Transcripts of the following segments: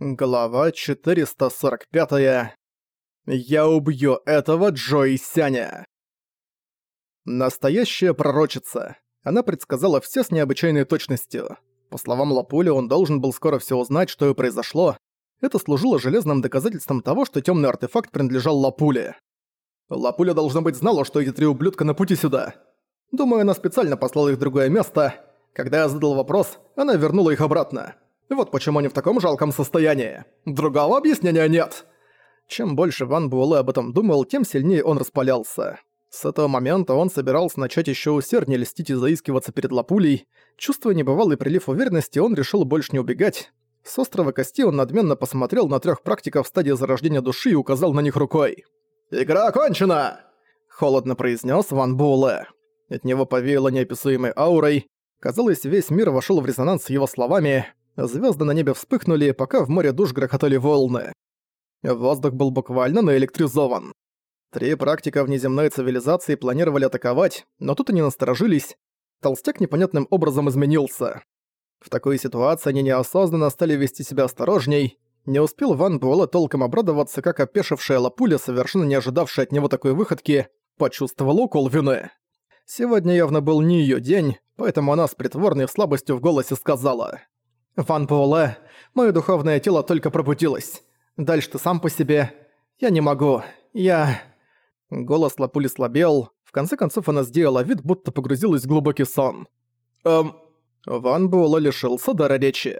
Глава 445. Я убью этого Джои Сяня. Настоящая пророчица. Она предсказала все с необычайной точностью. По словам Лапули, он должен был скоро все узнать, что и произошло. Это служило железным доказательством того, что темный артефакт принадлежал Лапуле. Лапуля, должно быть, знала, что эти три ублюдка на пути сюда. Думаю, она специально послала их в другое место. Когда я задал вопрос, она вернула их обратно. Вот почему они в таком жалком состоянии. Другого объяснения нет. Чем больше Ван Буэлэ об этом думал, тем сильнее он распалялся. С этого момента он собирался начать еще усерднее льстить и заискиваться перед Лапулей. Чувствуя небывалый прилив уверенности, он решил больше не убегать. С острова кости он надменно посмотрел на трех практиков в стадии зарождения души и указал на них рукой. «Игра окончена!» – холодно произнес Ван Буэлэ. От него повеяло неописуемой аурой. Казалось, весь мир вошел в резонанс с его словами – Звезды на небе вспыхнули, пока в море душ грохотали волны. Воздух был буквально наэлектризован. Три практика внеземной цивилизации планировали атаковать, но тут они насторожились. Толстяк непонятным образом изменился. В такой ситуации они неосознанно стали вести себя осторожней. Не успел Ван Буэлэ толком обрадоваться, как опешившая Лапуля, совершенно не ожидавшая от него такой выходки, почувствовала укол вины. Сегодня явно был не её день, поэтому она с притворной слабостью в голосе сказала «Ван Буэлэ, моё духовное тело только пробудилось. Дальше ты сам по себе. Я не могу. Я...» Голос Лапули слабел. В конце концов она сделала вид, будто погрузилась в глубокий сон. «Эм...» Ван Буэлэ лишился дара речи.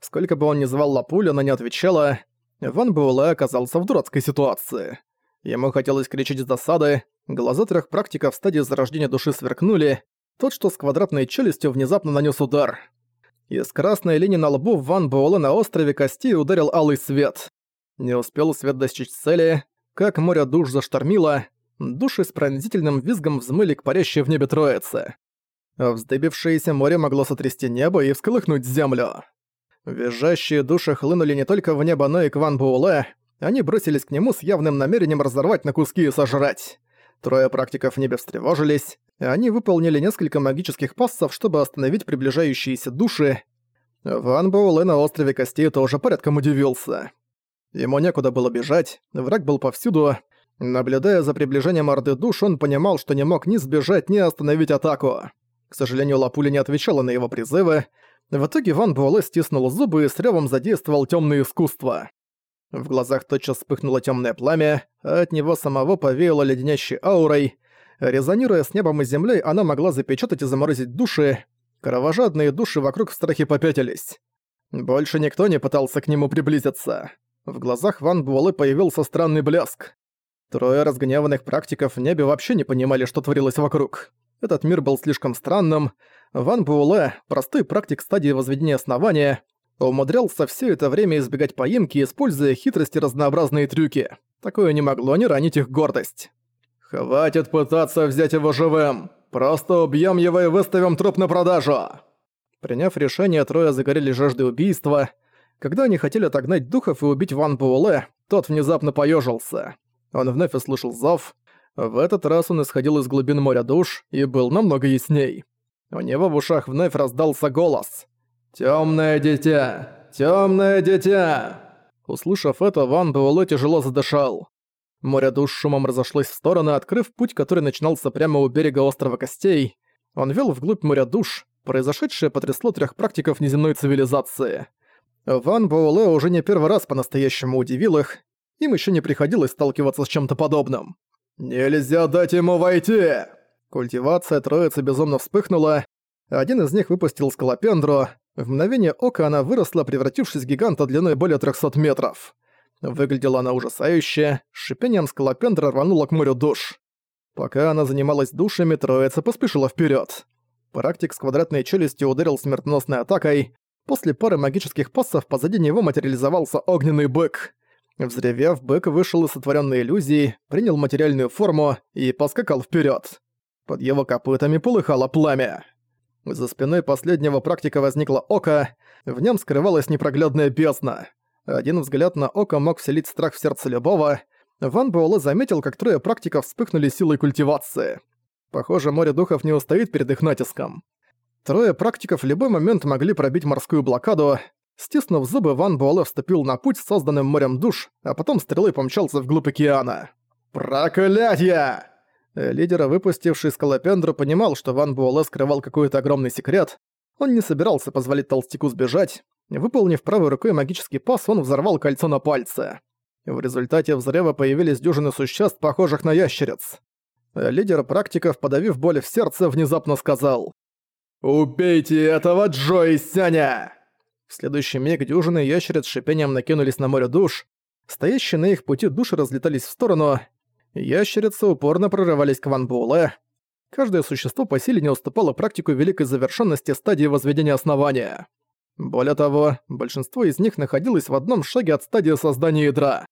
Сколько бы он ни звал Лапулю, она не отвечала. Ван Буэлэ оказался в дурацкой ситуации. Ему хотелось кричать из досады, глаза трех практиков в стадии зарождения души сверкнули, тот, что с квадратной челюстью, внезапно нанес удар. Из красной линии на лбу Ван Буэлэ на острове Кости ударил алый свет. Не успел свет достичь цели, как море душ заштормило, души с пронзительным визгом взмыли к парящей в небе троице. Вздыбившееся море могло сотрясти небо и всколыхнуть землю. Визжащие души хлынули не только в небо, но и к Ван Буэлэ. Они бросились к нему с явным намерением разорвать на куски и сожрать. Трое практиков в небе встревожились, они выполнили несколько магических пассов, чтобы остановить приближающиеся души. Ван Боулэ на острове Костей тоже порядком удивился. Ему некуда было бежать, враг был повсюду. Наблюдая за приближением Орды душ, он понимал, что не мог ни сбежать, ни остановить атаку. К сожалению, Лапуля не отвечала на его призывы. В итоге Ван Буэлэ стиснул зубы и с рёвом задействовал тёмное искусство. В глазах тотчас вспыхнуло тёмное пламя, а от него самого повеяло леденящей аурой. Резонируя с небом и землей, она могла запечатать и заморозить души. Кровожадные души вокруг в страхе попятились. Больше никто не пытался к нему приблизиться. В глазах Ван Буэлэ появился странный блеск. Трое разгневанных практиков в небе вообще не понимали, что творилось вокруг. Этот мир был слишком странным. Ван Буэлэ, простой практик стадии возведения основания, умудрялся все это время избегать поимки, используя хитрости разнообразные трюки. Такое не могло не ранить их гордость. «Хватит пытаться взять его живым! Просто убьем его и выставим труп на продажу!» Приняв решение, трое загорели жаждой убийства. Когда они хотели отогнать духов и убить Ван Буэлэ, тот внезапно поежился. Он вновь услышал зов. В этот раз он исходил из глубин моря душ и был намного ясней. У него в ушах вновь раздался голос. «Тёмное дитя! Тёмное дитя!» Услышав это, Ван Буэлэ тяжело задышал. Море душ шумом разошлось в стороны, открыв путь, который начинался прямо у берега острова Костей. Он вел вглубь моря душ. Произошедшее потрясло трех практиков неземной цивилизации. Ван Боуле уже не первый раз по-настоящему удивил их. Им еще не приходилось сталкиваться с чем-то подобным. «Нельзя дать ему войти!» Культивация троицы безумно вспыхнула. Один из них выпустил скалопендру. В мгновение ока она выросла, превратившись в гиганта длиной более 300 метров. Выглядела она ужасающе, с шипением скалопендра рванула к морю душ. Пока она занималась душами, троица поспешила вперед. Практик с квадратной челюстью ударил смертоносной атакой. После пары магических пассов позади него материализовался огненный бык. Взревев, бык вышел из сотворенной иллюзии, принял материальную форму и поскакал вперед. Под его копытами полыхало пламя. За спиной последнего практика возникло око, в нем скрывалась непроглядная бездна. Один взгляд на око мог вселить страх в сердце любого. Ван Буэлэ заметил, как трое практиков вспыхнули силой культивации. Похоже, море духов не устоит перед их натиском. Трое практиков в любой момент могли пробить морскую блокаду. Стиснув зубы, Ван Буэлэ вступил на путь, созданным морем душ, а потом стрелой помчался вглубь океана. «Проклятье!» Лидер, выпустивший скалопендру, понимал, что Ван Буэлэ скрывал какой-то огромный секрет. Он не собирался позволить толстяку сбежать. Выполнив правой рукой магический пас, он взорвал кольцо на пальце. В результате взрыва появились дюжины существ, похожих на ящериц. Лидер практиков, подавив боль в сердце, внезапно сказал «Убейте этого Джои Сяня!» В следующий миг дюжины ящериц шипением накинулись на море душ. Стоящие на их пути души разлетались в сторону. Ящерицы упорно прорывались к Ван Буэлэ. Каждое существо по силе не уступало практику великой завершенности стадии возведения основания. Более того, большинство из них находилось в одном шаге от стадии создания ядра.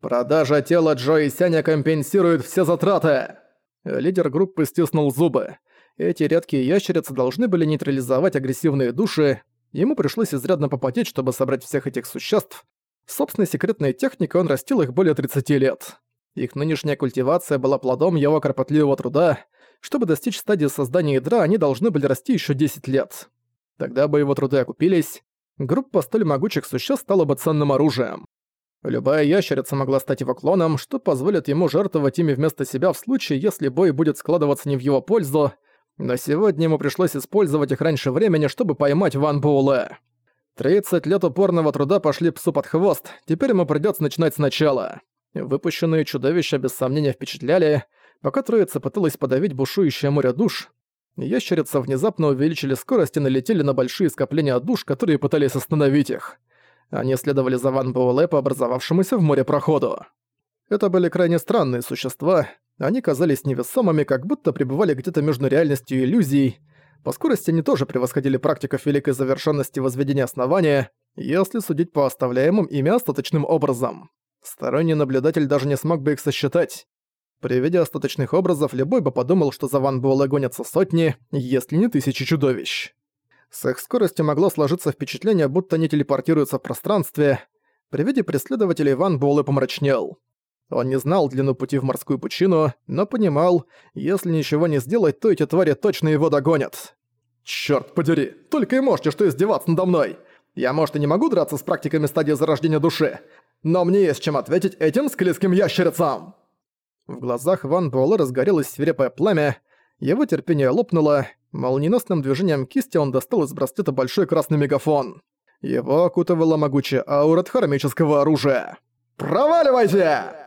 «Продажа тела Джо и Сяня компенсирует все затраты!» Лидер группы стиснул зубы. Эти редкие ящерицы должны были нейтрализовать агрессивные души, ему пришлось изрядно попотеть, чтобы собрать всех этих существ. Собственной секретной техникой он растил их более 30 лет. Их нынешняя культивация была плодом его кропотливого труда. Чтобы достичь стадии создания ядра, они должны были расти еще 10 лет. Тогда бы его труды окупились, группа столь могучих существ стала бы ценным оружием. Любая ящерица могла стать его клоном, что позволит ему жертвовать ими вместо себя в случае, если бой будет складываться не в его пользу, но сегодня ему пришлось использовать их раньше времени, чтобы поймать Ван Буэлэ. 30 лет упорного труда пошли псу под хвост, теперь ему придётся начинать сначала. Выпущенные чудовища без сомнения впечатляли, пока троица пыталась подавить бушующее море душ, ящерицы внезапно увеличили скорость и налетели на большие скопления душ, которые пытались остановить их. Они следовали за Ван Буэлэ по образовавшемуся в море проходу. Это были крайне странные существа, они казались невесомыми, как будто пребывали где-то между реальностью и иллюзией. По скорости они тоже превосходили практиков великой завершенности возведения основания, если судить по оставляемым ими остаточным образом. Сторонний наблюдатель даже не смог бы их сосчитать. При виде остаточных образов любой бы подумал, что за Ван Буэлэ гонятся сотни, если не тысячи чудовищ. С их скоростью могло сложиться впечатление, будто они телепортируются в пространстве. При виде преследователей Ван Буэлэ помрачнел. Он не знал длину пути в морскую пучину, но понимал, если ничего не сделать, то эти твари точно его догонят. «Чёрт подери, только и можете что издеваться надо мной! Я, может, и не могу драться с практиками стадии зарождения души, но мне есть чем ответить этим склизким ящерицам!» В глазах Ван Буэлэ разгорелось свирепое пламя, его терпение лопнуло, молниеносным движением кисти он достал из браслета большой красный мегафон. Его окутывала могучая аура хромического оружия. «Проваливайте!»